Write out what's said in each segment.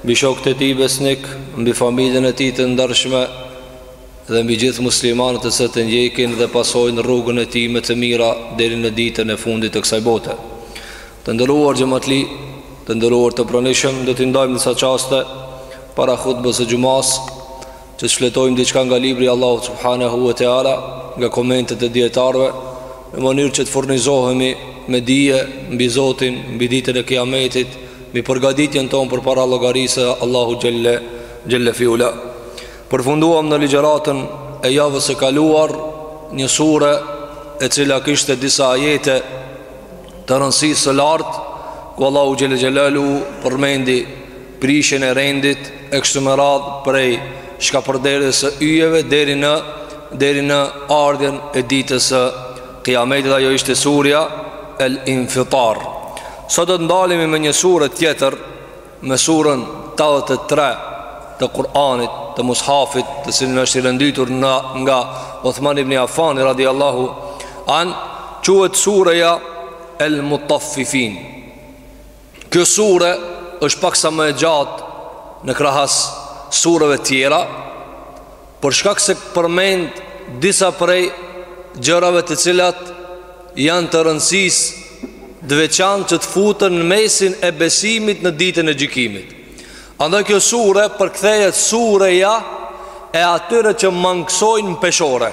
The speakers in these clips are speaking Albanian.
Mbi shokët e tij besnik, mbi familjen e tij të ndershme dhe mbi gjithë muslimanët që ndjekin dhe pasojnë rrugën e tij me të mira deri në ditën e fundit të kësaj bote. Të nderuar xhamatli, të nderuar të pranishëm, do t'i ndajmë disa çaste para hutbës së xhumasë Që të shfletojmë diçka nga libri i Allahut subhanahu wa taala, nga komentet e dietarëve, në mënyrë që të furnizohemi me dije mbi Zotin, mbi ditën e Kiametit, mbi përgatitjen tonë për para llogarisë së Allahut xhelle xhelle fi ula. Përfunduam në ligjëratën e javës së kaluar një sure e cila kishte disa ajete të rëndësisë së lartë ku Allahu xhelle xhelalu përmendi prishjen e rendit e kështu me radh prej shkapërderjes së yjeve deri në deri në ardhjen e ditës së Kiametit ajo ishte surja El Infitar. Sot do të ndalemi me një sure tjetër, me surën 83 të Kur'anit, të Mushafit, i cili është i renditur nga nga Uthman ibn Affan radhiyallahu an, quhet surja El Mutaffifin. Kjo sure është pak sa më e gjatë në krahas sureve tjera, për shkak se përmend disa prej gjërave të cilat janë të rëndësisë të veçantë që të futën në mesin e besimit në ditën e gjykimit. Andaj kjo sure përkthehet sureja e atyre që mangësojnë në peshore.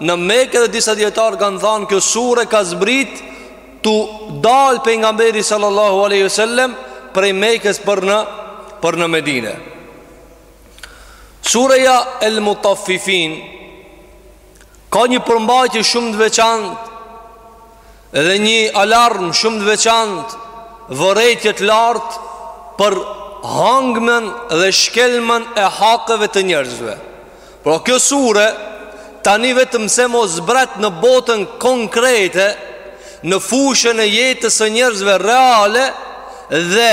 Në Mekë dhe disa dietar kanë thanë kjo sure ka zbrit tu dal pejgamberi sallallahu alaihi wasallam prej Mekës për në për në Medinë. Sureja El Mutaffifin ka një përmbajtje shumë të veçantë Edhe një alarm shumë të veçantë vërejtje të lartë për hangmen dhe shkelmen e hakeve të njerëzve. Por kjo sure tani vetëm se mos zbret në botën konkrete, në fushën e jetës së njerëzve reale dhe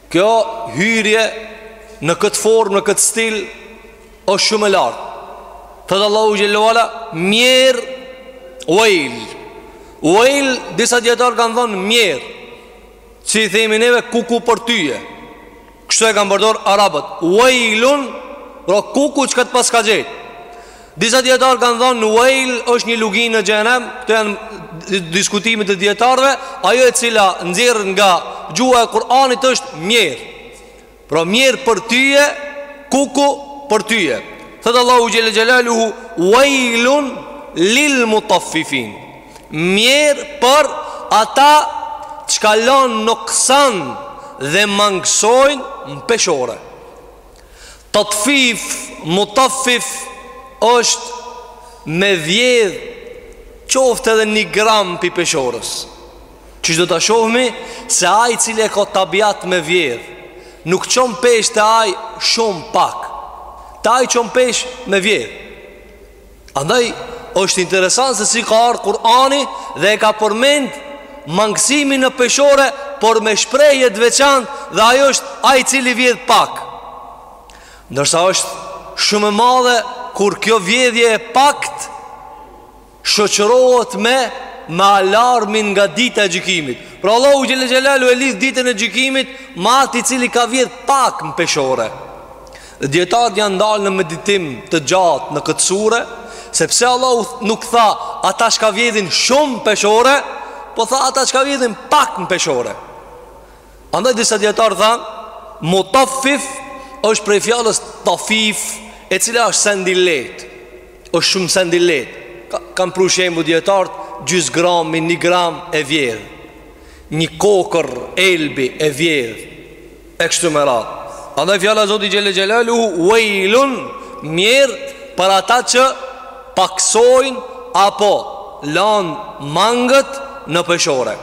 Kjo hyrje në këtë formë, në këtë stil, është shumë e lartë. Thotë Allahu xhelle ue ala, mjerë uajl. Uajl, disa dietarë kanë thënë mjerë, si i themi neve kuku për ty. Kështu e kanë përdor arabët. Uajlun, pra kuku çka të paska gjetë. Disa dijetarë kanë thonë uejl është një luginë në xhenem Këto janë diskutime të dijetarëve Ajo e cila nxirret nga gjuha e Kur'anit është mjerë Pra mjerë për tyje, kuku për tyje Thotë Allahu xhelle xhelaluhu Uejlun lil mutafifin Mjerë për ata çka lanë noksan dhe mangësojnë në peshore Tatfif, mutaffif, është me vjedh qoftë edhe një gram prej peshorës. Qysh do ta shohmi se ai i cili e ka tabiat me vjedh, nuk çon peshë te ai shumë pak. Te ai çon peshë me vjedh. Andaj është interesant se si ka ardh Kurani dhe e ka përmend mangësimin në peshore Por me shprehje të veçantë dhe ajo është ai i cili vjedh pak Ndërsa është shumë e madhe kur kjo vjedhje e pakt Shoqërohet me me alarmin nga dita e gjykimit Pra Allahu xhelle xhelaluhu e lidh ditën e gjykimit Me atë i cili ka vjedh pak në peshore Dijetarët janë ndalë në meditim të gjatë në këtë sure Sepse Allah nuk tha ata çka vjedhin shumë peshore Po tha ata çka vjedhin pak në peshore Andaj disa dijetarë thanë Mutafif është prej fjalës tafif E cila është send i lehtë është shumë send i lehtë Ka, Kanë pru shembull dijetarët Gjys grami, një gram e vjedh Një kokërr elbi e vjedh E kështu me radhë. Andaj fjala e Zotit xhelle xhelalu wailun mjerë për ata që paksojnë apo lan mangët në peshore.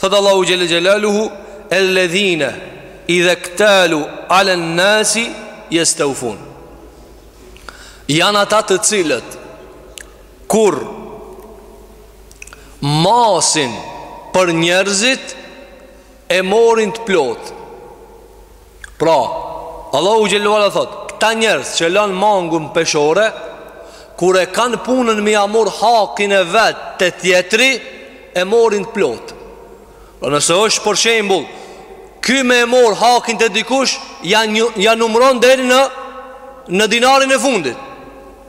Thot Allahu xhelle xhelalu alladhina idha ktalu ala nasi yastawfun. Jan ata të cilët kur masin për njerëzit e morin të plot Pra, Allahu xhelle xhelaluhu thot Këta njerëz që lanë mangut peshore Kur e kanë punën me ia morr hakin e vet te tjetri E morin të plot Pra po nëse është për shembul Ky me e morr hakin te dikush Ia, ia numron deri në Në dinarin e fundit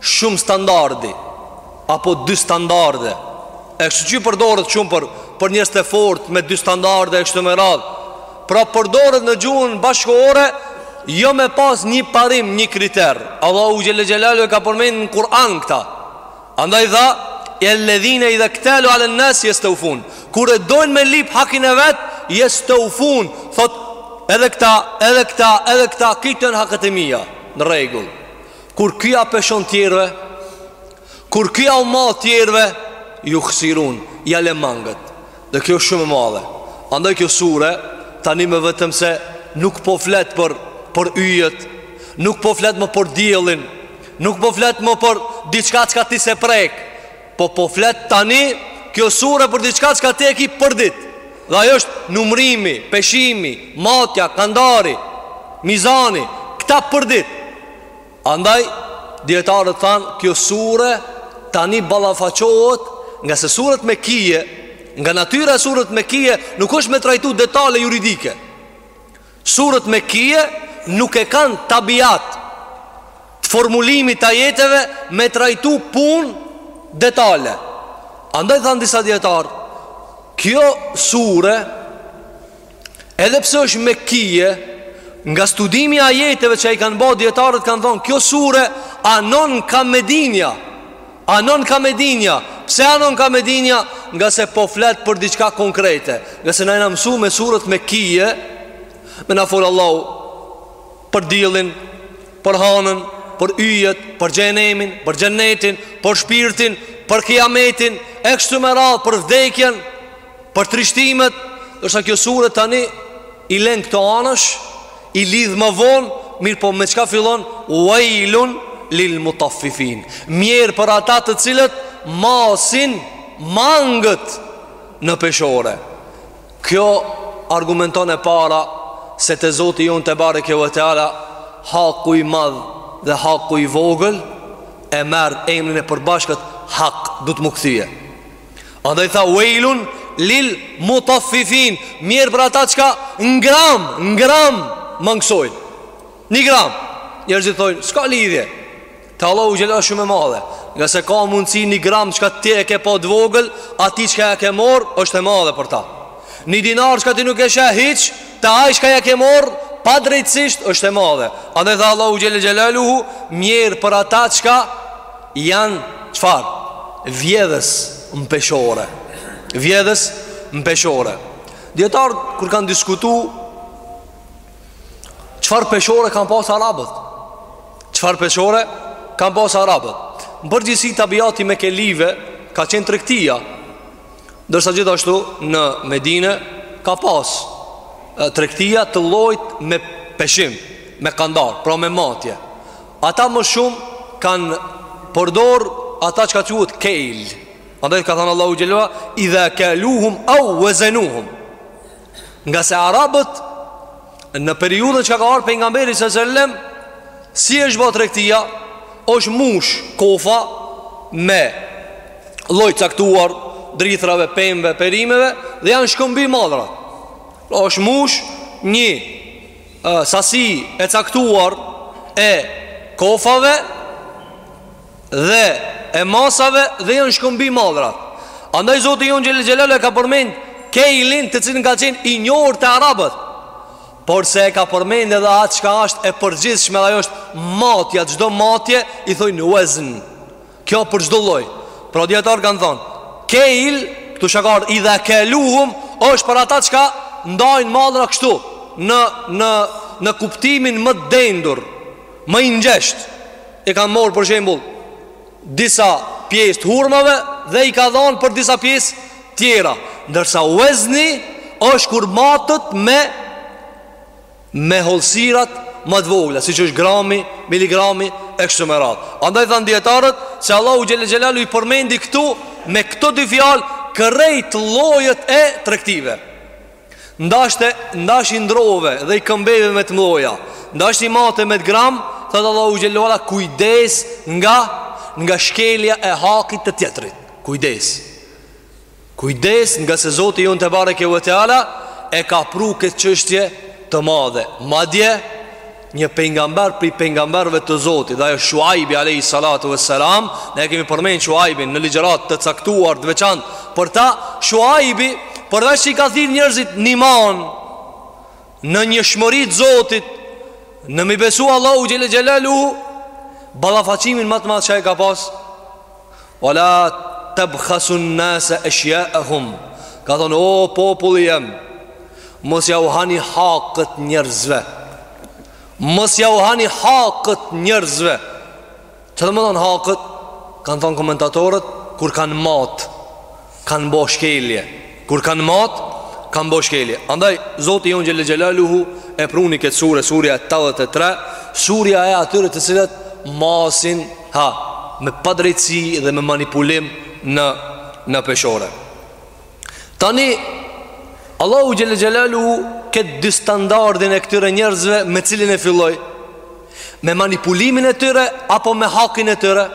Shumë standardi Apo dy standarde E kështu që përdoret shumë për Për njerëz të fortë me dy standarde E kështu me radhë Pra përdoret në gjuhën bashkëkohore Jo me pas një parim, një kriter Allahu xhelle xhelaluhu e ka përmend në Kur'an këta Andaj tha Elledhine idhe ktalu ale nnasi jesteufun Kur e dojnë me lyp hakin e vet Jesteufun Thot edhe këta, edhe këta, edhe këta Kto janë hakët e mija Në rregull Kur ky ja peshon tjerëve, kur ky jau mat tjerëve, juhsirun, ja le mangët. Dhe kjo shumë e madhe. Andaj kjo sure, tani me vetëm se nuk po flet për, për yjet, nuk po flet më për diellin, nuk po flet më për diçka çka ti s'e prek, Po po flet tani kjo sure për diçka çka ti e ke për ditë. Dhe ajo është numrimi, peshimi, matja, kandari, mizani, këta për ditë. Andaj dijetarët thanë kjo sure tani ballafaqohet ngase suret mekije, nga natyra e suret mekije nuk është me trajtu detale juridike. Suret mekije nuk e kanë tabiat të formulimit të ajeteve me trajtu punë detale. Andaj thanë disa dijetarë, kjo sure, edhe pse është mekije, nga studimi i ajeteve që i kanë bo dijetarët kanë thonë, kjo sure anon ka medinja. Anon ka medinja Pse anon ka medinja Ngase po flet për diçka konkrete Ngase na jena mësu me suret mekije Me na fol Allahu Për diellin Për hanën Për yjet Për xhehenemin Për xhenetin Për shpirtin Për kijametin E kështu me radhë Për vdekjen Për trishtimet, ndërsa kjo sure tani i len këto anësh, i lidh më vonë, mirëpo me çka fillon? Wailun lil mutaffifin. Mjerë për ata të cilët masin mangët në peshore. Kjo argumenton e para se te Zoti jonë tebareke ue teala haku i madh dhe haku i vogël e merr emrin e përbashkët hak, do të më kthehet. Andaj tha wejlun lil mutaffifin, mjerë për ata çka një gram, një gram mangësojnë. Një gram. Njerëzit thonë, s'ka lidhje. Te Allahu xhele është shumë e madhe. Ngase ka mundësi një gram çka ti e ke pa të vogël, atij çka ja ke marrë është e madhe për ta. Një dinar çka ti nuk e sheh hiç, te ai çka ja ke marrë padrejtësisht është e madhe. Andaj tha Allahu xhele xhelaluhu, mjerë për ata çka Janë çfarë? Vjedhës në peshore. Vjedhës në peshore. Dijetarët kur kanë diskutu çfarë peshore kanë pas arabët? Çfarë peshore kanë pas arabët? Në përgjithësi tabiati i mekelive ka qenë tregtia. Ndërsa gjithashtu në Medinë ka pas tregtia të llojit me peshim, me kandar, pra me matje. Ata më shumë kanë përdor ata çka quhet kejl. Andaj ka thënë Allahu xhele ve ala, idha kaluhum au vezenuhum. Ngase Arabët, në periudhën që ka ka ardh Pejgamberi alejhi selam, si është bo tregtia, është mush kofa me lloj të caktuar, drithrave, pemve, perimeve, dhe janë shkëmbi mallrat. Pra është mush një sasi e caktuar e kofave dhe e masave dhe janë shkëmbi mallrat. Andaj Zoti jonë xhele xhelaluhu e ka përmend kejlin të cilin ka qenë i njohur te arabët. Porse e ka përmend edhe atë çka është e përgjithshme dhe ajo është matja, çdo matje i thojnë uezn. Kjo për çdo lloj. Pra dijetarët kanë thonë, kejl, këtu siç ka ardh idha kaluhum, është për ata çka ndajnë mallra kështu në në në kuptimin më të dendur, më të ngjeshtë. E ka marrë për shembull disa pjesë të hurmave dhe i ka dhënë për disa pjesë tjera, ndërsa uezni është kur matet me me hollësirat më të vogla, siç është grami, miligrami e kështu me radhë. Andaj thanë dijetarët se Allahu xhele xhelaluhu i përmendi këtu me këto dy fjalë krejt llojet e tregtive. Ndashte ndash i ndërrove dhe i këmbeve me të mëdha, ndash i mate me të gram, thotë Allahu xhele xhelaluhu kujdes nga nga shkelja e hakit të tjetrit. Kujdes. Kujdes ngase Zoti jonë tebareke ve teala e ka pru këtë çështje të madhe. Madje, një pejgamber prej pejgamberëve të Zotit, dhe ai Shuajbi alejhi salatu ve selam, ne e kemi përmend Shuajbin në ligjëratë të caktuar të veçantë për ta, Shuajbi, përveç që i ka thirë njërzit në iman, në njëshmëri të Zotit, në me i besu Allahu xhele xhelaluhu, ballafaqimin ma të madh që e ka pasë, Wala tabkhasu an-nasa ashya'ahum. Ka thonë o populli jem Mos jau hani haket njerëzve Mos jau hani haket njerëzve Çka domethonë haket Kanë thonë komentatorët Kur kanë mat Kanë bo shkelje Kur kanë mat Kanë bo shkelje Andaj Zoti jonë xhele xhelaluhu E pruni këtë sure Surja tetëdhjetë e tre Surja e atyre të cilët Masin Ha Me padrejtësi dhe me manipulim Në Në peshore Tani Allahu xhele xhelaluhu Këtë dy standardin e këtyre njerëzve Me cilin e filloi Me manipulimin e tyre Apo me hakin e tyre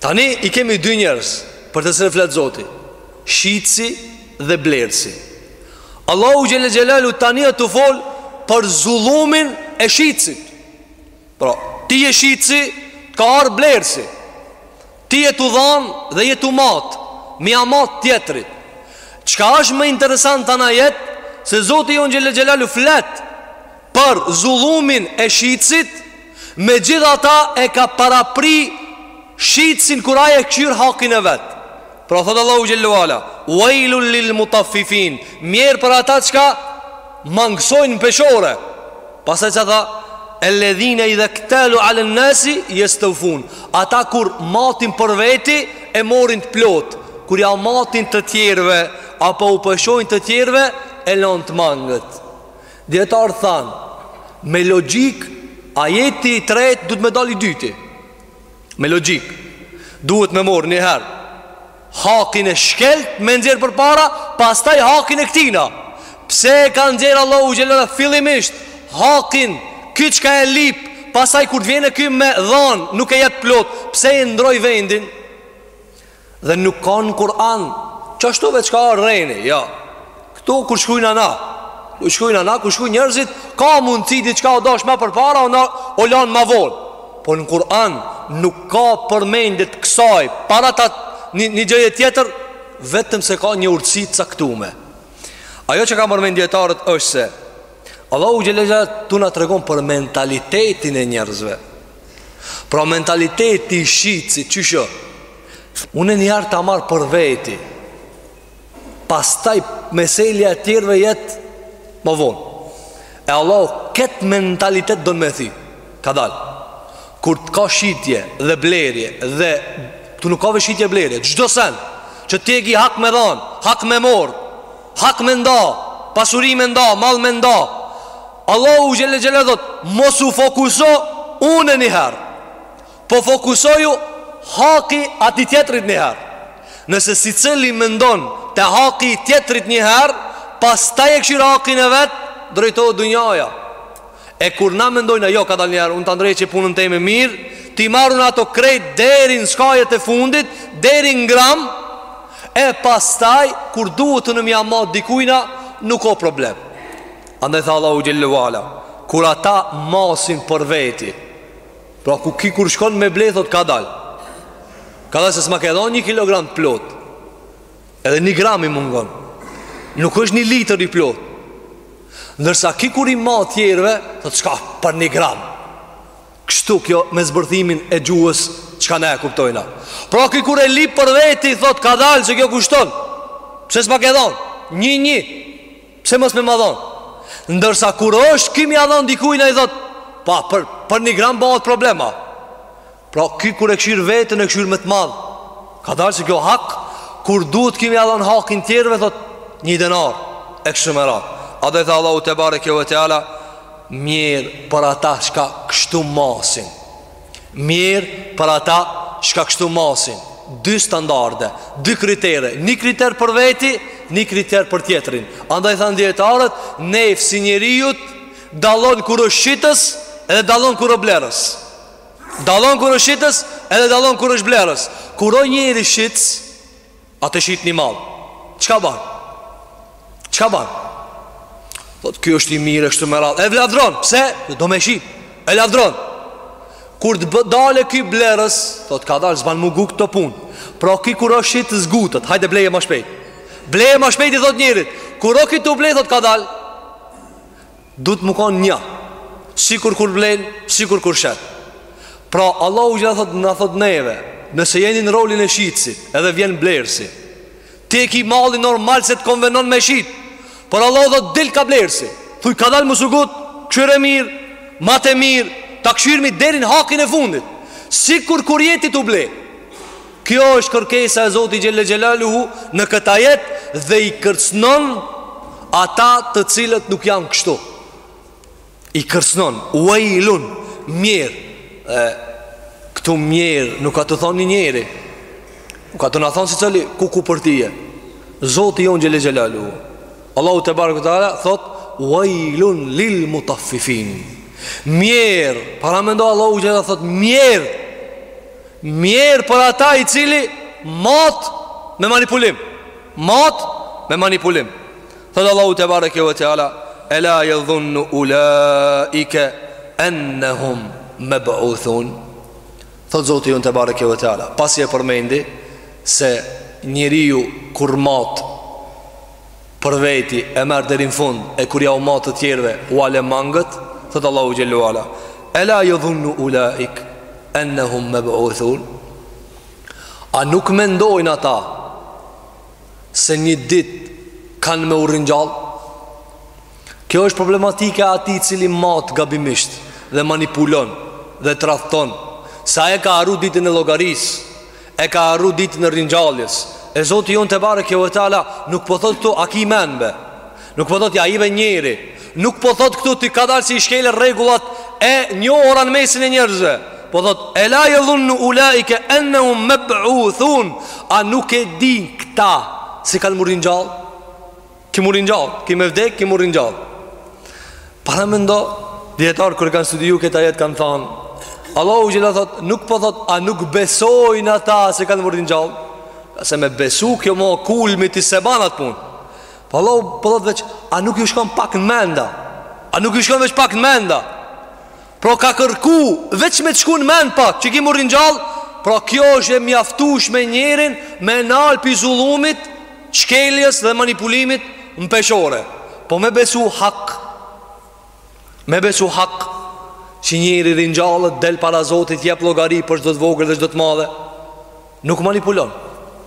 Tani i kemi dy njerëz për të cilët flet Zoti, Shitsi dhe Blersi. Allahu xhele xhelaluhu tani o tu fol për zullumin e Shitsit. Pra, ti je Shitsi, ka ardh Blersi. Ti je tu dhan dhe je tu mat, me ia mat tjetrit. Çka është më interesant tani n'ajet se Zoti jonë xhele xhelaluhu flet Për zullumin e Shitësit, megjithatë e ka parapri Shitësin kur ai e kqyr hakin e vet. Pra thot Allahu xhele ve ala, Wailun lil mutaffifin, mjerë për ata çka mangësojnë në peshore. Pastaj ça tha? Alladhina idha ktalu ala an-nasi yastawfun. Ata kur matin për veti e morin të plot, kur ja matin të tjerëve apo u peshojnë të tjerëve e lënë të mangët. Dijetarët thanë Me logjik Ajeti i tret duhet me dal i dyti Me logjik Duhet me mor njëher Hakin e shkelt me nxjerr përpara Pastaj hakin e këtina Pse e ka nxjerr Allahu xhele ve ala fillimisht Hakin Ky çka e lyp Pastaj kur të vjen ky me dhan Nuk e jep plot Pse e ndrroi vendin Dhe nuk ka në Kur'an Qashtu veç ka rejni jo. Këtu kur shkrujna na Kur shkrujna na, kur shkrujnë njerzit Ka mundësi diçka o dash ma përpara O, o lanë ma vonë Po në Kur'an nuk ka përmendje t'kësaj Para ta një, një gjëje tjetër Vetëm se ka një urtësi të caktume Ajo që kanë përmend dijetarët është se Allahu xhele ve ala ktu na tregon për mentalitetin e njerzve Pra mentaliteti i shitsit qysh o Unë e njëherë ta marr për veti Pastaj meselja e tjerve jet Më vonë E Allahu këtë mentalitet don me thy Kadalë Kur të ka shitje dhe blerje Dhe ktu nuk ka veç shitje blerje Çdo sen Që ti e ki hak me dhanë Hak me morë Hak me nda Pasuri me nda Mall me nda Allahu xhelle xhelle thot, mos u fokuso unë një herë. Po fokusoju hakit atij tjetrit një herë. Nëse sicili mendon te haki i tjetrit një herë, pastaj e kqyr hakin e vet, drejtohet dunjaja. E kur na mendojna, jo, kadal një herë, unë ta ndreq punën teme mirë, t'i marr unë ato krejt deri n'skajet e fundit, deri n'gram, e pastaj, kur duhet tani me ia mat dikujna, nuk o problem. Andaj tha Allahu xhelle ve ala Kur ata masin për veti Pra ky kur shkon me ble thot kadal Kadal se s'ma ke dhonë një kilogram të plot Edhe një gram i mungon Nuk është një litër i plot Ndërsa ky kur i mat tjerve Thot çka për një gram Kështu kjo me zbërthimin e gjuhës Çka ne e kuptojna Pra ky kur e lyp për veti thot kadal se kjo kushton Pse s'ma ke dhonë Një një Pse mos me ma dhon Ndërsa kur është ky me ja dhon dikujna i thot Pa për, për një gram bohet problema Pra ky kur e kshyr veten e kshyr më të madh Kadalë se kjo hak Kur duhet ky me ja dhon hakin tjerve thot Një denar E kështu me radhë Andaj tha Allahu tebareke ve teala Mjerë për ata çka kështu masin Mjerë për ata çka kështu masin Dy standarde, dy kritere Një kriter për veti, një kriter për tjetrin Andaj thanë dijetarët, nefsi i njeriut Dallon kur është shitës edhe dallon kur o blerës Dallon kur është shitës edhe dallon kur është blerës Kur o njeri shitës O tu e shit një mall Çka ban? Çka ban? Thot, ky është i mirë, e kështu me radhë E lavdron, pse? Do me shit E lavdron Kur të dale ky blerës Thot, kadalë, s'ban m'u ngut kto punë Pra ky kur është shitës ngutet Hajde bleje ma shpejt Bleje ma shpejt i thot njerit Kur o ky tu ble, thot, kadalë Duhet me konë një Sikur kur blen, sikur kur shet Pra Allahu xhelle thot, na thot neve Nëse jeni në rolin e shitësit Edhe vjen blerësi Ti e ki mallin normal se të konvenon me shit Por Allahu thot dil kah blerësi Thuj kadal mos u ngut Kshyre mirë, mate mirë Ta kshyrmi deri n' hakin e fundit Sikur kur je ti tu ble Kjo është kërkesa e Zotit xhelle xhelaluhu në kët ajet dhe i kërcnon ata të cilët nuk janë kështu. I kërcnon, uajlun, mjerë. E, këtu mjerë, nuk a tu thonë një njeri. Nuk a tu na thonë secili, kuku për tye. Zoti Jonë xhelle xhelaluhu. Allahu tebareke ve teala, thotë, uajlun lil mutafifin. Mjerë, paramendo Allahu xhelle, thotë, mjerë. Mjerë për ata i cili Mat me manipulim Mat me manipulim Thotë Allahu tebareke ve teala Ela jedhunnu ulaike Ennehum meb'uthun Thotë Zoti jonë tebareke ve teala Pasi e përmendi Se njeriu kur mat për veti e merr deri në fund e kur jau mat të tjerëve u a le mangët thot Allahu xhele ue ala ela yadhunnu ulaik annahum mab'uthun a nuk mendojnë ata se një dit kanë me u ringjall kjo është problematike ai i cili mat gabimisht dhe manipulon dhe tradhton se ai e ka harru ditën e llogarisë E ka harru ditën e ringjalljes E zoti jonë tebareke ue teala Nuk po thot këtu a ki menbe Nuk po thot ja ive njerit Nuk po thot këtu ti kadal se i shkele regullat E njohura në mesin e njerëzve Po thot ela jedhunnu ulaike Ennehum meb'uthun A nuk e din këta Se kanë m'u ringjall Ki m'u ringjall, ki me vdek, ki m'u ringjall Paramendo, dijetarët kur e kanë studiu këtë ajet kanë thanë Allahu xhele thot, nuk po thot, a nuk besojnë ata se kanë m'u ringjall Se me besu kjo mo kulmi ti s'e ban at pun Po Allahu po thot veç, a nuk ju shkon pak nër menda A nuk ju shkon veç pak nër menda Pra ka kërku, veç me të shku nër mend pak, që ki m'u ringjall Pra kjo është e mjaftushme njerin Me nalë pi zullumit Shkeljes dhe manipulimit në peshore Po me besu hak Me besu hak Që njeri ringjallet del para zotit Jep llogari për çdo të vogël dhe çdo të madhe Nuk manipulon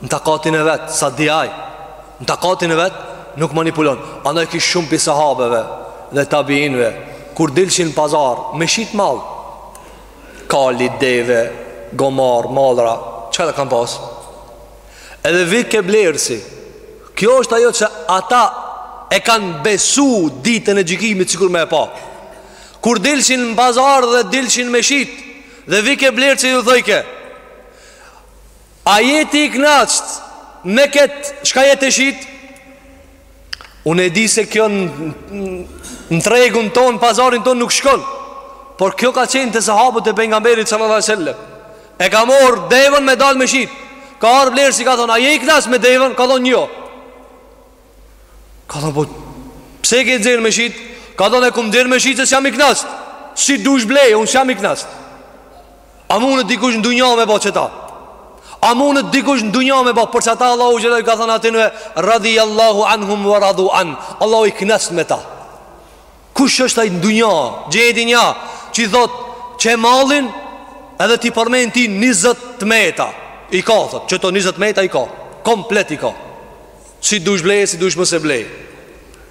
Në takatin e vet Sa di aj Në takatin e vet Nuk manipulon Andaj kish shumë pi sahabëve Dhe tabiinve Kur dilshin pazar Me shit mall Kali, deve, gomar, mallra Çka do kan pas? Edhe vike blerësi Kjo është ajo që ata e kanë besu ditën e gjykimit sikur me e pa Kur dilshin në pazar dhe dilshin me shit Dhe vike blerësi ju thojke A je ti i knaqt me ketë çka je tu e shit Unë e di se kjo në, në tregun ton, pazarin ton nuk shkon Por kjo ka qenë te sahabët e pejgamberit sallallahu alejhi sallam E ka morrë devën me dalë me shit Ka ardh blerësi ka thonë, a je i knaqt me devën? Ka thonë jo Ka thonë, po, pse e ke nxjerrë me shit? Ka thonë, e kum nxjerrë me shit se s'jam i knaqt Si dush bleje, unë s'jam i knaqt A munet dikush në dunja me bo qeta A munet dikush në dunja me bo Për qeta Allahu xhele ju ka thënë atynve Radhi Allahu anhum ve radhu anh Allahu i knaqt me ta Kush është aj në dunja Gjeti nja Që i thot qe mallin Edhe t'i përmen ty 20 meta I ka thot Qeto 20 meta i ka Komplet i ka Si dush bleje, si dush mos e blej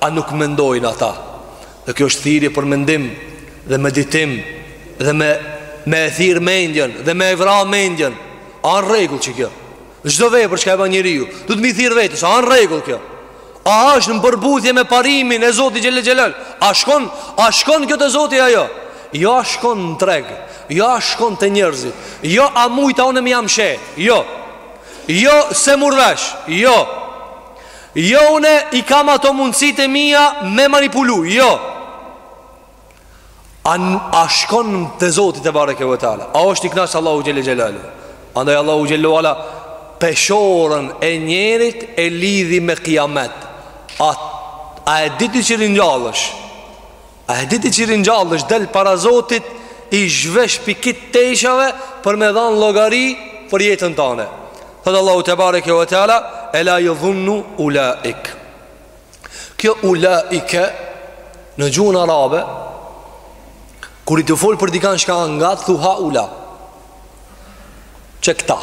A nuk mendojnë ata? Dhe kjo është thirrje për mendim dhe meditim dhe me me e thirr mendjen dhe me e vra mendjen. A në rregull që kjo? Çdo vepër çka e ban njeriu, duhet me i thirr vetes, a në rregull kjo? A është në përputhje me parimin e Zotit Xhelle Xhelal? A shkon, a shkon kjo te Zoti a jo? Jo a shkon në treg, jo a shkon te njerëzit, jo a mujta unë me ja mshef, jo. Jo s'e mur vesh, jo. Jo une i kam ato mundësit e mija me manipulu, jo A, a shkon te Zoti tebareke ve teala A është i knaq Allahu Xhelle Xhelaluhu Andaj Allahu Xhelle ve Ala Peshorën e njerit e lidhi me kiamet A, a e di ti që ringjallesh A e di ti që ringjallesh del para Zotit i zhvesh pi krejt teshave për me dhanë llogari për jetën tane. Thotë Allahu tebareke ve teala, e la jedhunnu ulaike. Kjo ulaike në gjuhën arabe, kur je tu fol për dikan shka ngat thu haula. Qekëta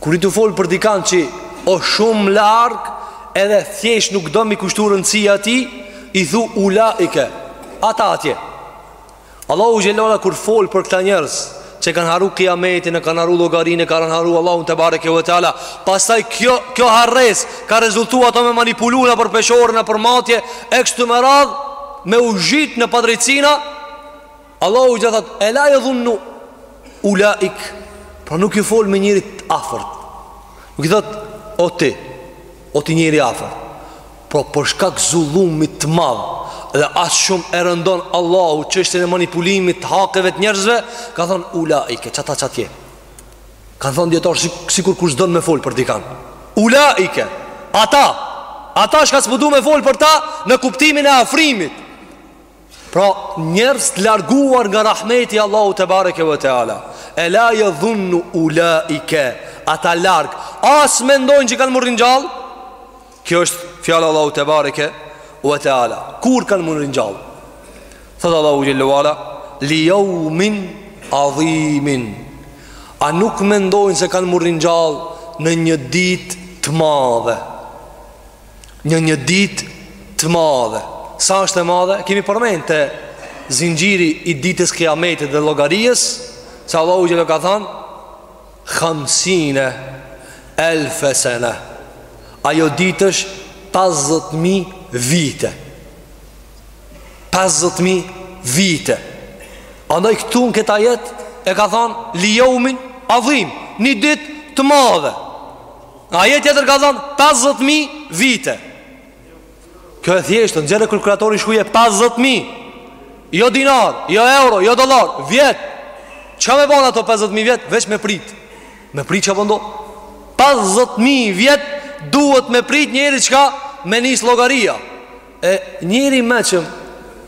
Kur je tu fol për dikan që O shumë larg Edhe thjesht nuk do mi kushtu rëndësi atij I thu ulaike Ata atje Allahu xhelle ve ala kur fol për këta njerëz Që kanë harru kiametin E kanë harru llogarinë E kanë harru Allahun tebareke ve teala Pastaj kjo, kjo harresë Ka rezultu ato me manipulu nëpër peshore nëpër matje E kështu me radhë Me u zhyt në padrejtësina Allahu xhelle thot, e la jedhunnu ulaik, pra nuk i fol me njeri të afërt. Nuk i thot, o ti, o ti njeri afërt. Pra për shkak zullumit të madh, dhe aq shumë e rëndon Allahu çështjen e manipulimit të hakeve të njerëzve, ka thonë ulaike, qata qatje. Kanë thonë dijetarët, sikur kur s'don me fol për dikan. Ulaike, ata, ata shka s'po du me fol për ta në kuptimin e afrimit. Pra njerëz të larguar nga rahmeti i Allahut tebareke ve teala E la jedhunnu ulaike Ata larg A s'mendojnë që kanë m'u ringjall Kjo është fjala e Allahut tebareke ve teala Kur kanë m'u ringjall Thotë Allahu xhelle ve ala Li jeumin adhimin A nuk mendojnë se kanë m'u ringjall Në një ditë të madhe Në një ditë të madhe Sa është e madhe? Kemi përmend te zinxhiri i ditës kiametit dhe llogarisë Se Allahu xhelle ka thanë Hamsine elfe sene Ajo ditë ësh 50.000 vite 50.000 vite Andaj këtu në kët ajet E ka thanë Li jeumin adhim Një ditë të madhe Në ajet tjetër ka thanë 50000 vite. Kjo e thjeshtë, nxjerre kalkulatorin shkruje 50000. Jo dinar, jo euro, jo dollar, vjet. Çka me bo n'ato 50000 vjet veç me prit. Me prit çka po ndodh? 50000 vjet duhet me prit njeri çka me nis llogaria. E njëri më që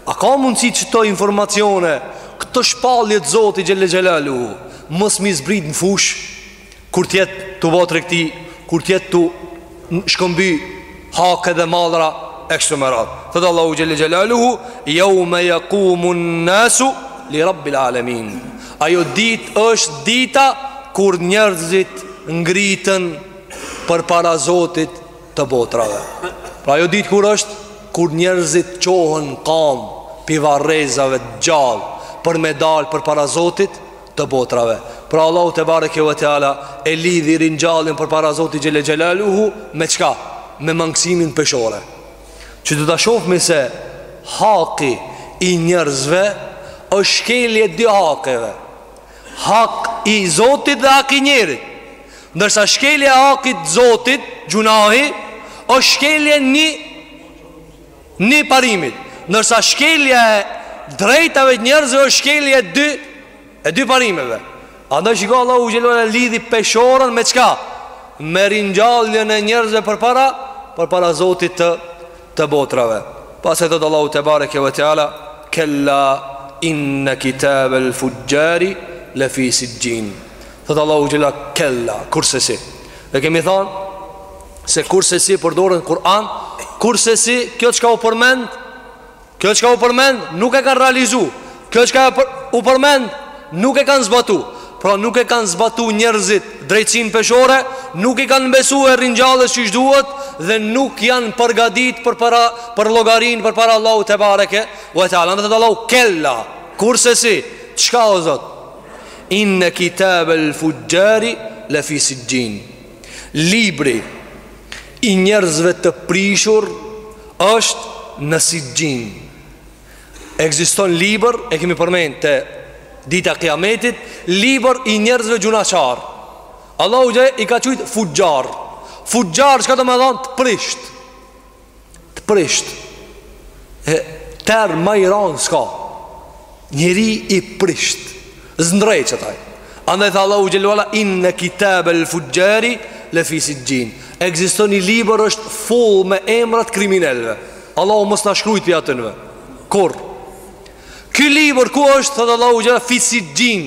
a ka mundësi qeto informacione, këto shpallje të Zotit xhelle xhelaluhu, mos mi zbrit në fush. Kur të jetë tu bo tregti, kur të jetë tu shkëmby hake dhe mallra e kështu me radhë. Thot Allahu xhelle xhelaluhu, "Yawma yaqumun nasu li rabbil alamin." Ajo ditë është dita kur njerëzit ngritën përpara Zotit të botrave. Pra ajo ditë kur është kur njerëzit çohen n'kam pi varrezave të gjallë për me dalë përpara Zotit të botrave pra Allahu tebareke ve teala e lidhi ringjalljen përpara Zotit xhelle xhelaluhu me çka me mangësimin n'peshore që do ta shohmi se haki i njerëzve është shkelje e dy hakeve hak i Zotit dhe hak i njerit ndërsa shkelje e hakit Zotit gjunahi është shkelje një Një parimit Ndërsa shkelja e drejtave të njerëzve është shkelja e dy E dy parimeve Andaj shiko Allahu xhelle ve ala e lidhi peshorën me çka Me ringjalljen e njerëzve përpara Përpara zotit të, të botrave Pastaj thotë Allahu tebareke ve teala Kella inne kitabel fuxhari Le fi sixhin Thotë Allahu xhelle ve ala kella Kursesi Dhe kemi thanë Se kursesi përdoret n'Kur'an Kursesi kjo çka u përmend Kjo çka u përmend Nuk e kanë realizu Kjo çka u përmend Nuk e kanë zbatu Pra nuk e kanë zbatu njerëzit Drejtësinë n'peshore Nuk i kanë besu ringjalljes qysh duhet Dhe nuk janë përgadit Për, para, për llogarinë Përpara Allahut tebareke ve teala andaj tha Allahu kella Kursesi Çka o zot Inne kitabel fuxhari Le fi sixhin Libri i njerëzve të prishur është në sixhin Ekziston libër, e kemi përmend te dita e kiametit Libër i njerëzve gjunahqar Allahu xhel i ka qujtë fuxhar Fuxhar çka domethanë të prisht Të prisht E term ma i randë s'ka Njeri i prisht s'ndreqet ai Andaj tha Allahu xhelle ve ala Inne kitabel fuxhari Le fi sixhin Ekziston ni libër është full me emrat e kriminelve Allahu mos na shkrujt pi atynve Kurr Ky libër ku është Thotë Allahu xhelle ve ala Fi sixhin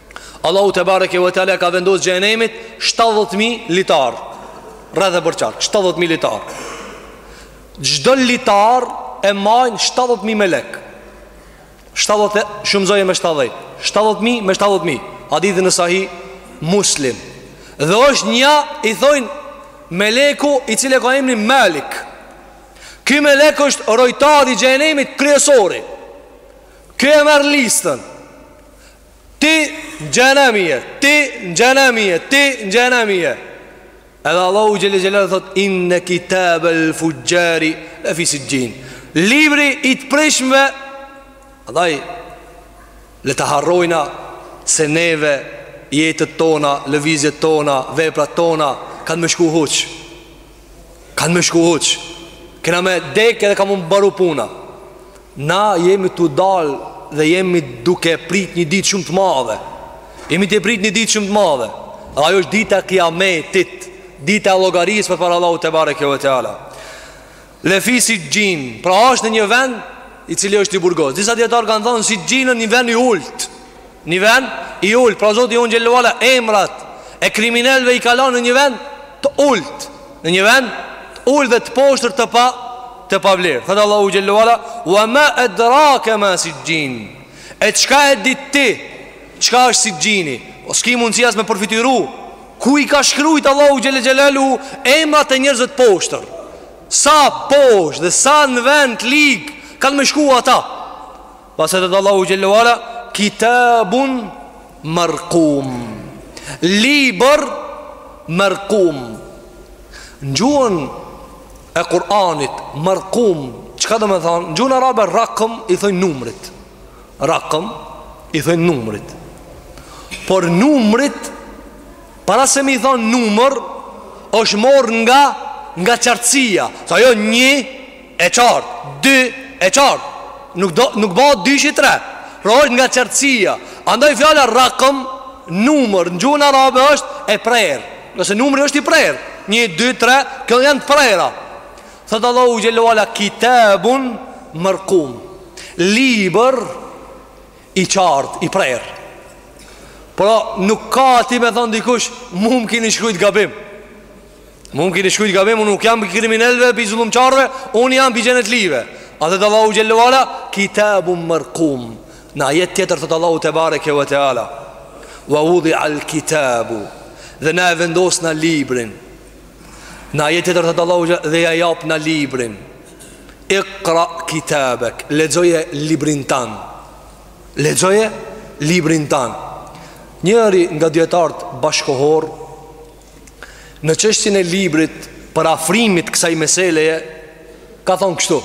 Allahu tebareke ve teala ka vendos xhehenemit 70000 litar. Rreth e përqark, 70000 litar. Çdo litar e majnë 70000 melek. 70 shumëzoje me 70. 70000 me 70000. Hadithi në Sahih Muslim. Dhe është një i thojnë meleku i cili e ka emrin Malik. Ky melek është rojtar i xhehenemit kryesori. Ky e merr listën. Ti n'xhehenem je Ti n'xhehenem je Ti n'xhehenem je Edhe Allahu Xhel-le Xhelaluhu thotë Inne kitabel fuxhari lefi sixhin Libri i të prishunve Ata le ta harrojnë Se neve jetët tona Lëvizjet tona Veprat tona Kanë me shku huq Kanë me shku huq Kena me dek edhe ka mbaru puna Na jemi tu dal Dhe jemi duke prit një ditë shumë të madhe Jemi tu prit një ditë shumë të madhe Dhe ajo është dita e kijametit Dita e llogarisë përpara Allahu tebareke ve teala Lefi sixhin Pra është në një vend I cili është i burgos Disa dijetarë kanë thonë sixhin është një vend i ult Një vend i ultë, pra Zoti Jonë Xhel-le ve Ala emrat e kriminelve i ka lan në një vend të ultë, në një vend të ultë dhe të poshtër të pa, të pavlerë. Thotë Allahu Xhel-le ve Ala, ve ma edrake ma sixhin, e çka e di ti, çka është sixhini, po s'ki mundësi as me përfytyru, ku i ka shkrujt Allahu Xhel-le Xhelaluhu emrat e njerëzve të poshtër, sa poshtër dhe sa në vend të lig, kanë me shku ata, Pastaj thotë Allahu xhel-le ve ala kitabun marqum. Libër marqum. Në gjuhën e Kur'anit, marqum, çka domethanë? Në gjuhën arabe rakëm i thojnë numrit. Rakëm i thojnë numrit. Por numrit para se me i than numër është marrë nga nga qartësia. Se ajo 1 E qartë, dy, e qartë. Nuk nuk ban dyshi tre. Pra është nga qartësia. Andaj fjala rakëm, numër në gjuhën arabe është e prerë. Nëse numri është i prerë, 1 2 3, këto janë të prera. Thotë Allahu xhel-le ve ala kitabun marqum. Libër i qartë, i prerë. Pra nuk ka aty me than dikush, mu më kini shkrujt gabim. Mu m'kini shkrujt gabim, unë nuk jam pi kriminelve, pi zullumqarve, unë jam pi xhenetlive. A thot Allahu xhel-le ve ala, kitabun merkum. Në ajet tjetër thot Allahu tebareke ve teala. Wa udhial kitabu. Dhe na e vendosna librin. Në ajet tjetër thot Allahu xhel-le ve ala, dhe ja japna librin. Ikra kitabek, lexoje librin tan. Lexoje librin tan. Njëri nga dijetarët bashkëkohorë, Në çështjen e librit për afrimit kësaj meseleje Ka thonë kështu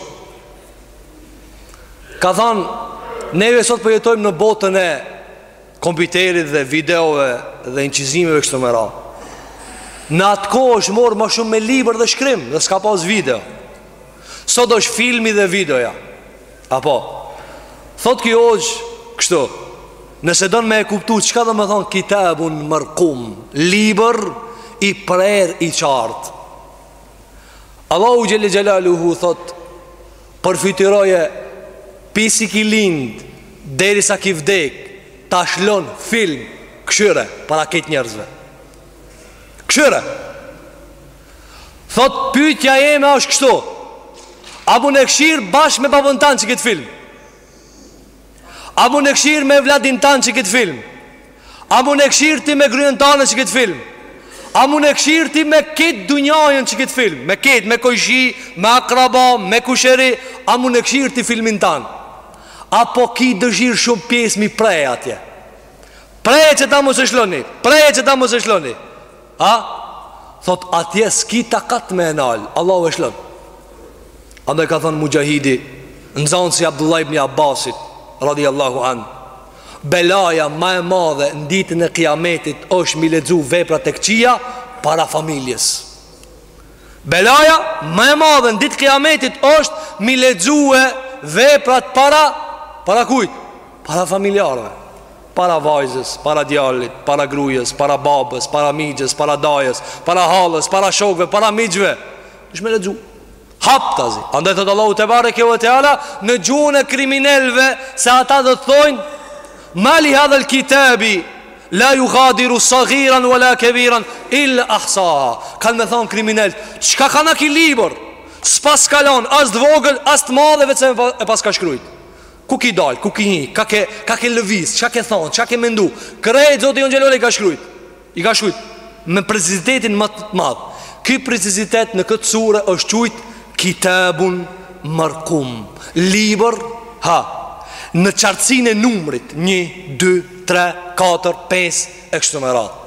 Ka thonë Neve sot po jetojmë në botën e kompjuterit dhe videove dhe inqizimeve kështu me radhë Në atë kohë është morë ma shumë me libër dhe shkrim dhe s'ka pas video Sot është filmi dhe videoja Apo, thot ky hoxhë kështu, nëse donë me e kuptu, qka domethonë kitabun merkum, libër i prerë i qartë. Allahu xhel-le xhelaluhu thot, përfytiroje pi si ki lind, derisa ki vdek, ta shlon film, këshyre, para krejt njerëzve. Këshyre, Thot pyetja jeme është kështu. A mund e këshir bashkë me babën tanë që këtë film? A mund e këshir me evladin tanë që këtë film? A mund e këshir ti me gryen tanë që këtë film? A mund e këshir ti me krejt dunjajën që këtë film? Me krejt, me kojshi, me akraba, me kusheri, a mund e këshir ti filmin tanë? Apo ki dëshirë shumë pjesë m'i pre atje? Preje qeta mos e shloni, preje qeta mos e shloni. A, thot atje s'ki takat me e nal, Allahu e shlon. Andaj ka thonë Muxhahidi, nxanës i Abdullah ibn Abbasit, radiallahu anh, belaja ma e madhe në ditën e kijametit është m'i lexu veprat e këqija para familjes. Belaja ma e madhe në ditë kijametit është m'i lexu e veprat para, para kujt? Para familjarëve. Para vajzës, para djalit, para grujës, para babës, para mixhës, para dajës, para hallës, para shokve, para miqve Dush me lexu Haptazi Andaj thotë Allahu tebareke ve teala Në gjuhën e kriminelve Se ata do të thojnë Mali hadhel kitabi La jugadiru sagiran Wa la kebiran Il-la ahsaha Kanë me thonë kriminelt Qka kanka ky libër S'paska lon As të vogël As të madhe Veç e paska shkrujt Ku ki dalë, ku ki hi, ka ke, ka ke lëviz, qa ke thonë, qa ke mendu Krejt, Zoti jon xhel-le ve ala i ka shkrujt I ka shkrujt Me precizitetin ma të madh Ky precizitet në këtë sure është qujt Kitabun merkum Libër Ha Në qartësinë e numrit Një, dy, tre, katër, pes E kështu me radhë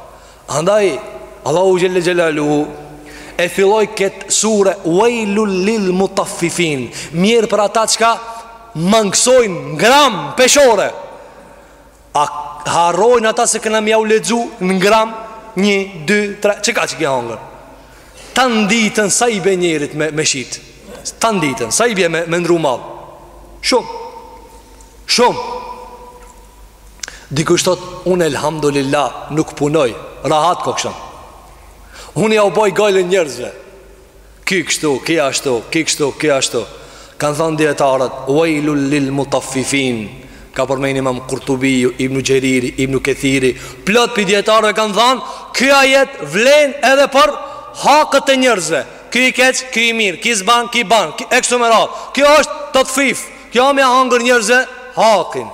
Andaj, Allahu xhel-le xhelaluhu e filloi këtë sure Wejlu lil mutafifin Mjerë për ata çka mangësojnë n'gram peshore A harrojnë ata se kanë me ja u lexu n'gram Një, dy, tre Çka që ia ke hongër Ta n'ditën sa i bje njerit me, me shit Ta n'ditën sa i bje me, me ndru mall Shumë Shumë Dikush thot, unë elhamdulillah nuk punoj, rahat ko kshtum. Unë ja u boj gajlen njerëzve. Ky kështu, ky ashtu, ky kështu, ky ashtu. Kanë thonë dijetarët, uajlu lil mutafifin, ka përmen imam Kurtubiju, Ibnu Xheriri, Ibnu Kethiri, plot prej dijetarëve kanë thonë, ky ajet vlen edhe për hakët e njerëzve. Ky i keq, ky i mirë, ky s'ban, ky ban, ky e kështu me radhë, kjo është tatfif. Kjo a me ja hangër njerëzve hakin.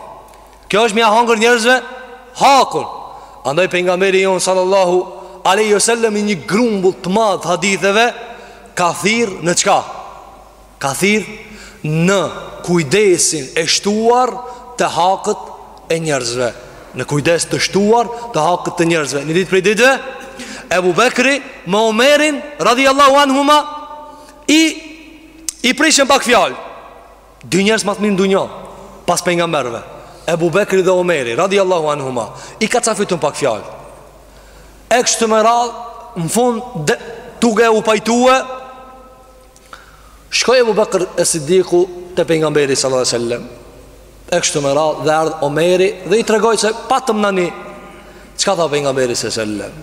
Kjo është me ja hangër njerëzve hakun. Andaj pejgamberi jonë sallallahu alaihi wasallam në një grumbull të madh haditheve ka thirr në çka? Ka thirr në kujdesin e shtuar te hakët e njerëzve. Në kujdes të shtuar te hakët të njerëzve. Një ditë prej ditëve Ebu Bekri me Omerin radhiyallahu anhuma i I prishën pak fjalë. Dy njerëz më të mirë në dunja, pas pejgamberëve, Ebu Bekri dhe Omeri, radiallahu anhuma, i kacafytën pak fjalë. E kështu me radh, në fund de, tuj u pajtue, shkoi Ebu Bekr e Siddiku te pejgamberi sallallahu alaihi wasallam. E kështu me radh dhe ardh Omeri dhe i tregoi se patëm nani çka tha pejgamberi sallallahu alaihi wasallam.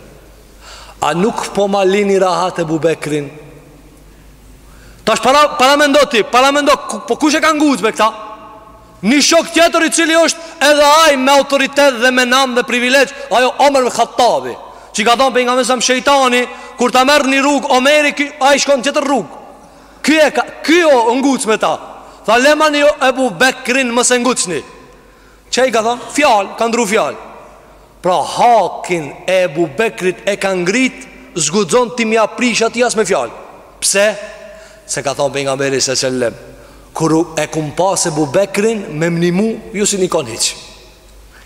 A nuk po ma lini rahat Ebu Bekrin Tash para paramendo ti, paramendo po kush e ka nguc me këta? Një shok tjetër i cili është edhe ai me autoritet dhe me nam dhe privilegj, ai Omer ibn Hattabi, që i ka thënë pejgamberi sa shejtani kur ta merr një rrugë Omeri ky ai shkon tjetër rrugë. Ky e ka, ky o nguc me ta. Tha lemani jo Ebu Bekrin mos e ngucni. Çka i ka thënë? Fjalë, ka ndru fjalë. Pra hakin e Ebu Bekrit e ka ngrit, s'guxon ti me ja prish atij as me fjalë. Pse? Se ka thënë pejgamberi sallallahu alaihi wasallam, kur e kum pas Ebu Bekrin me m'nimu, ju s'ini kon hiq.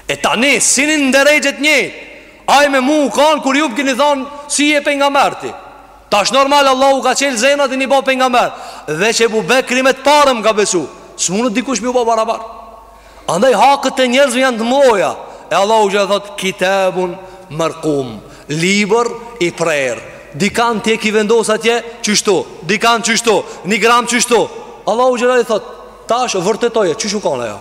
E tani, s'ini n'derexhe të njëjtë, aj me mu u kanë, kur ju m'kini thënë, si je pejgamber ti. Tash normal Allahu ka çel zemrat ini bo pejgamber Veq Ebu Bekri ma i pari m' ka besu S'mundet dikush mi u bo barabar Andaj hakët e njerëzve janë të mdhaja E Allahu xhele thot Kitabun merkum Libër i prer Dikan ti e ki vendos atje Qështu Dikan qështu Një gram qështu Allahu xhele thot Tash vërtetoje Qështu kan a jo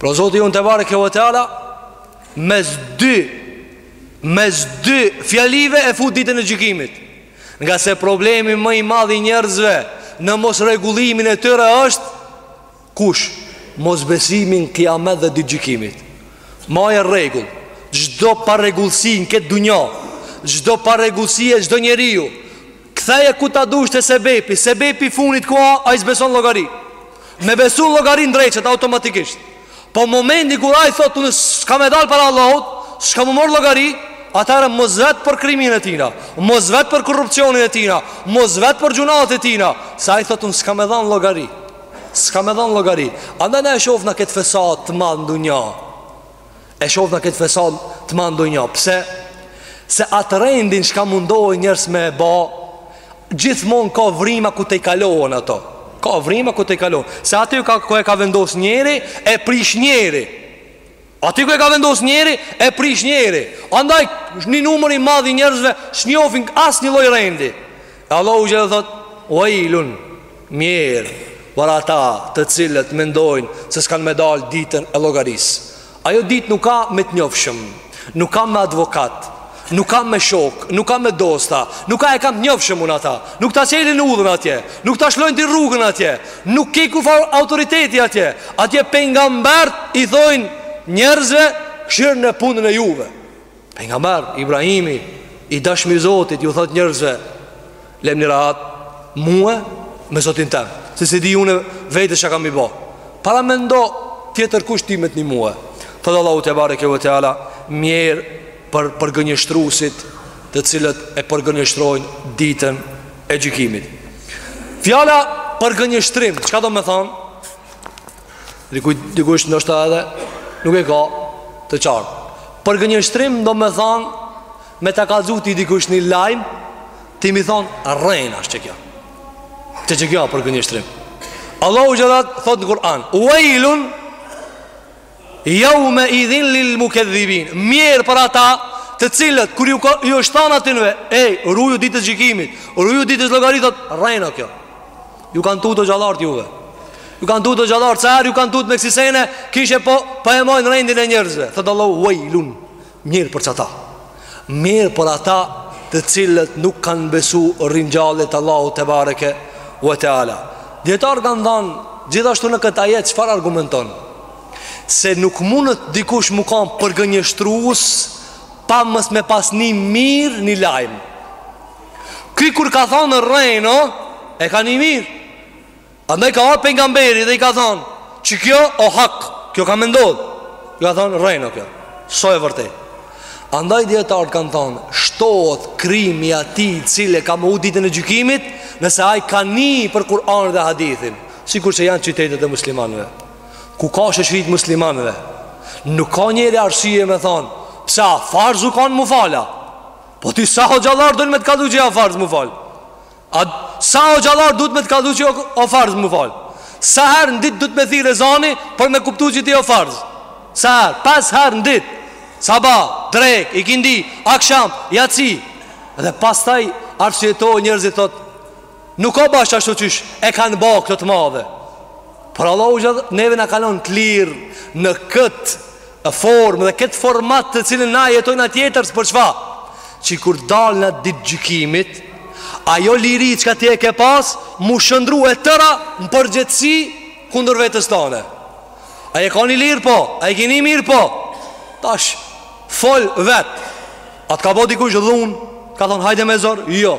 Pra Zoti ynë tebareke ue teala Mes dy Mes dy fjalive e fut ditën e gjykimit Ngase problemi më i madh i njerëzve Në mosrregullimin e tyre është Kush Mosbesimi në kijamet dhe ditë gjykimit Ma e rregull Çdo parregullsi në këtë dunja Çdo parregullsi e çdo njeriu Ktheje ku ta dush te sebepi sebepi i funit ku a ai s'beson llogari me besu llogari ndreqet automatikisht po momenti kur ai thot unë s'kam me dal para Allahut s'kam m'u marr llogari atëherë mos vet për krimin e tina mos vet për korrupcionin e tina mos vet për gjynahet e tina se ai thot unë s'kam me dhan llogari s'kam me dhan llogari andaj na e shofna ket fesat të madh në dunja E shofna këtë fesad të madh në dunja Pse? Se atë rendin çka mundohen njerëz me e ba Gjithmon ka vrima ku tejkalohen ato Ka vrima ku tejkalohen Se aty ku e ka vendos njeri E prish njeri Aty ku e ka vendos njeri E prish njeri Andaj një numër i madh i njerëzve S'njofin asnjë lloj rendi E Allahu xhele thot Uajlun Mjerë për ata të cilët mendojnë se s'kanë me dalë ditën e llogarisë Ajo ditë nuk ka me të njofshëm Nuk ka me advokat Nuk ka me shok Nuk ka me dosta Nuk ka e kam të njofshëm unë ata Nuk ta çelin udhën atje Nuk ta lshojnë ty rrugën atje Nuk ke kurrfarë autoriteti atje Atje pejgamberët i thojnë njerëzve Kshyrni punën e juve Pejgamberi Ibrahimi I dashmi Zotit, iu thot njerëzve Lemni rahat Mue me Zotin tem Se s'e di une vetë ça kam me bo Paramendo tjetërkush ti me të nihmue Thot Allahu tebareke ve teala Mjerë për përgënjeshtruesit Të cilët e përgënjeshtrojnë ditën e gjykimit Fjala përgënjeshtrim Çka do me thonë? Dikush, dikush ndoshta edhe nuk e ka të qartë. Përgënjeshtrim do me thanë, me të kallzu ty dikush një lajm, ti me i thanë, rrenë asht qekjo. Që qekjo a përgënjeshtrim. Allahu xhele thotë në Kur'an, uejlun jeumeidhin lil mukedhibin, mjerë për ata, të cilët, kur ju, ju është thanë atyne, ej, ruju ditës gjykimit, ruju ditës llogarisë, thot rrenë o kjo. Ju kanë tutë hoxhallarët juve Ju kanë tutë hoxhallarët Sa herë ju kanë tutë me kësi sene Kishe po, po e majnë rendin e njerëzve Thotë Allahu uejlun Mjerë për qata Mjerë për ata të cilët nuk kanë besu Ringjallje te Allahu tebareke ue teala Dijetarët kanë thanë Gjithashtu në këtë ajet Çfarë argumenton Se nuk mundet dikush me kanë përgënjeshtrues Pa mos me pas ni mirë një lajm Ky kur ka thonë rrenë o e ka ni mirë Andaj ka ardh pejgamberi dhe i ka thonë Që kjo o hak Kjo ka me ndodhë I ka thonë rrenë o kjo S'o e vërtet Andaj dijetarët kanë thonë Shtohet krimi atij t'cili e ka mohu ditën e gjykimit Nëse ai ka ni për Kur'anin dhe hadithin Sikurse janë qytetet e muslimanve Ku ka shejet e muslimanve Nuk ka njëri arsye me thonë S'po di a farz u kanë m'u fal a Po ti sa hoxhallarë don me të kallxu që o farz m'u fal A sa hoxhallarë duhet me të kallxu që o farz m'u fal Sa herë në dit duhet me thirr ezani Për me kuptu që ti o farz Sa herë, pesë herë në dit Sabah, drekë, ikindi, aksham, jaci Dhe pastaj arsyeton njerëzit thot Nuk o bash ashtu qysh e kanë ba këto të mëdha Por Allahu neve na ka lon të lirë Në këtë formë dhe këtë formë të cilën na jetojnë a tjetër s'për çfarë që kur dalim në ditë gjykimit ajo liri çka ti e ke pas m'u shëndrru e tëra në përgjegjësi kundër vetes tane a je kan i lirë po a e ke ni mirë po tash fol vet a të ka bo dikush dhunë t'ka thonë hajde me zor jo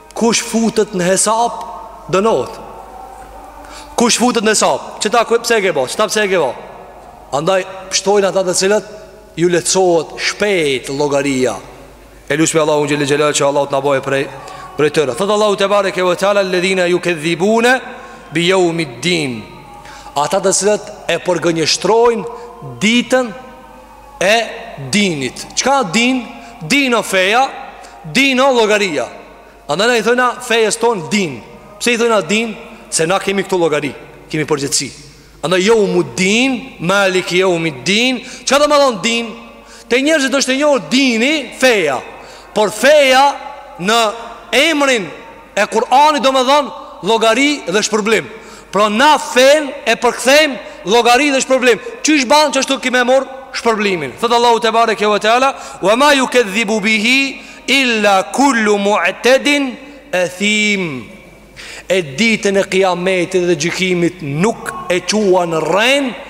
Kush futet në hesap Dënohet Kush futet në hesap Qeta pse e ke bo Qeta pse e ke bo Andaj pshtojnë ata të cilët Ju lehtësohet shpejt llogaria E lusim Allahun xhele xhelaluhu Që Allahu të na bojë prej Prej tyre Thotë Allahu tebareke ve teala Elledhine jukedhibune Bi jeumid din Ata të cilët e përgënjështrojnë Ditën e dinit Çka din? Din o feja, din o llogaria Andaj na i thojna fejes ton din Pse i thojna din? Se na kemi këtu llogari, kemi përgjegjësi Andaj jeumud din, maliki jeumid din Çka do me thonë din? Te njerëzit është e njohur dini feja Por feja në emrin E Kur'ani do me thanë Llogari dhe shpërblim Pra na fenë e përkthejmë Llogari dhe shpërblim Qysh ban qashtu ki me marr shpërblimin Thotë Allahu tebareke we teala Wa ma jukedhibu bihi Illa kullu mu'tedin Ethim E ditën e kiametit dhe gjykimit Nuk e quan rrenë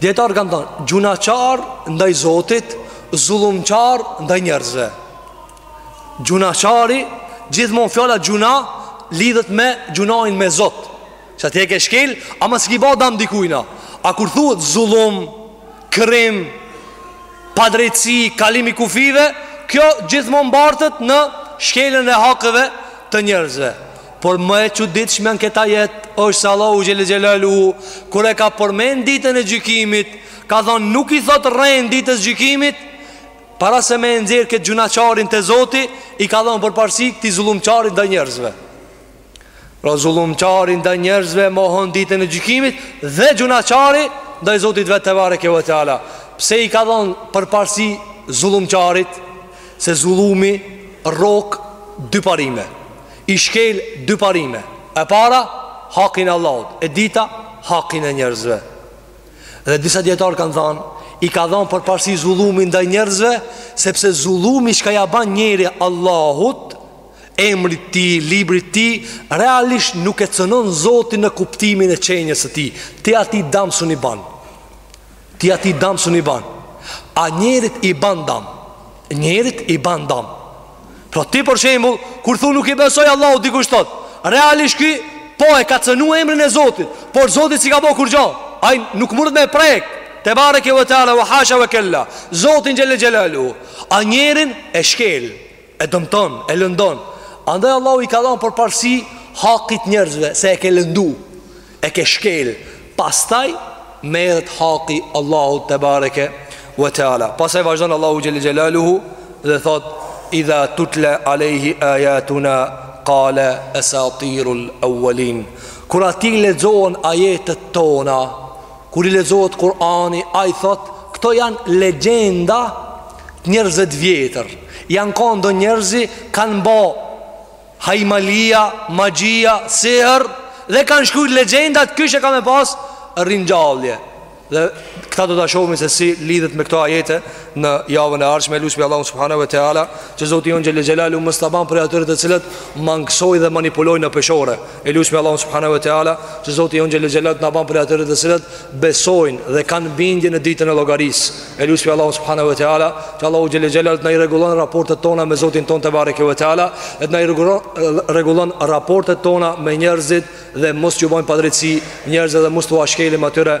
Dijetarët kanë thonë, gjunahqar ndaj Zotit, zullumqar ndaj njerëzve. Gjunahqari, gjithmonë fjala gjunah, lidhet me gjunahin me Zot. Që ti e ke shkel, ama s'ki ba dam dikujna. A kur thuhet zullum, krim, padrejtësi, kalim i kufijve, kjo gjithmonë bartet në shkeljen e hakeve të njerëzve. Por më e çuditshmja në kët ajet është se Allahu xhele xhelaluhu kur e ka përmend ditën e gjykimit, ka thonë nuk i thotë rrenë ditës së gjykimit, para se me e nxjerr këtë gjunahqarin te Zoti, i ka dhënë përparësi këtij zullumqarit ndaj njerëzve. Pra zullumqari ndaj njerëzve mohon ditën e gjykimit dhe gjunahqari ndaj Zotit vetë tebareke ve teala. Pse i ka dhënë përparësi zullumqarit? Se zullumi rrok dy parime. I shkel dy parime, e para, hakin e Allahut, e dyta, hakin e njerëzve. Dhe disa dijetarë kanë thanë, i ka dhanë përparësi zullumit ndaj njerëzve, sepse zullumi çka ia ban njeri Allahut, emrit tij, librit tij, realisht nuk e cenon Zotin në kuptimin e qenies së tij, ti atij dam s'un i ban. Ti atij dam s'un i ban A njerit i ban dam Njerit i ban dam Pra ti për shembull Kur thu nuk i besoj Allahut dikush thotë Realisht ky Po e ka cenu emrin e Zotit Por Zotit s'i ka bo kurgjo Ai nuk munet me prek Tebareke ve teala Ve hasha ve kella Zotin xhele xhelaluhu A njerin e shkel e dëmton, e lëndon. Andaj Allahu i ka dhënë përparësi hakit njerëzve se e ke lëndu, e ke shkel. Pastaj merret haki i Allahut tebareke ve teala. Pastaj vazhdon Allahu xhele xhelaluhu dhe thotë idha tutla alaihi ayatuna qala asatirul awwalin. Kur atij lexohen ajetet tona, Kur i lexohet Kur'ani, ai thotë, këto janë legjenda të njerëzve të vjetër. Janë kanë do njerëz kanë bë hajmalia, magjia, sihr dhe kanë shkruar legjenda kishe ka me pas ringjallje. Dhe këtë do ta shohim se si lidhet me këto ajete në javën e ardhshme lusmi Allahun subhanahu wa taala që Zoti jonë xhele xhelaluhu mos të na ban prej atyre të cilët mangësojnë dhe manipulojnë në peshore E lusmi Allahun subhanahu wa taala, që Zoti jonë xhele xhelaluhu të na ban prej atyre të cilët besojnë dhe kanë bindje në ditën e llogarisë. E lusmi Allahun subhanahu wa taala, që Allahu xhele xhelaluhu të na i rregullon raportet tona me Zotin tonë tebareke ve taala, të na i rregullon raportet tona me njerëzit dhe mos t'ju bëjmë padrejtësi njerëzve dhe mos t'ua shkelim atyre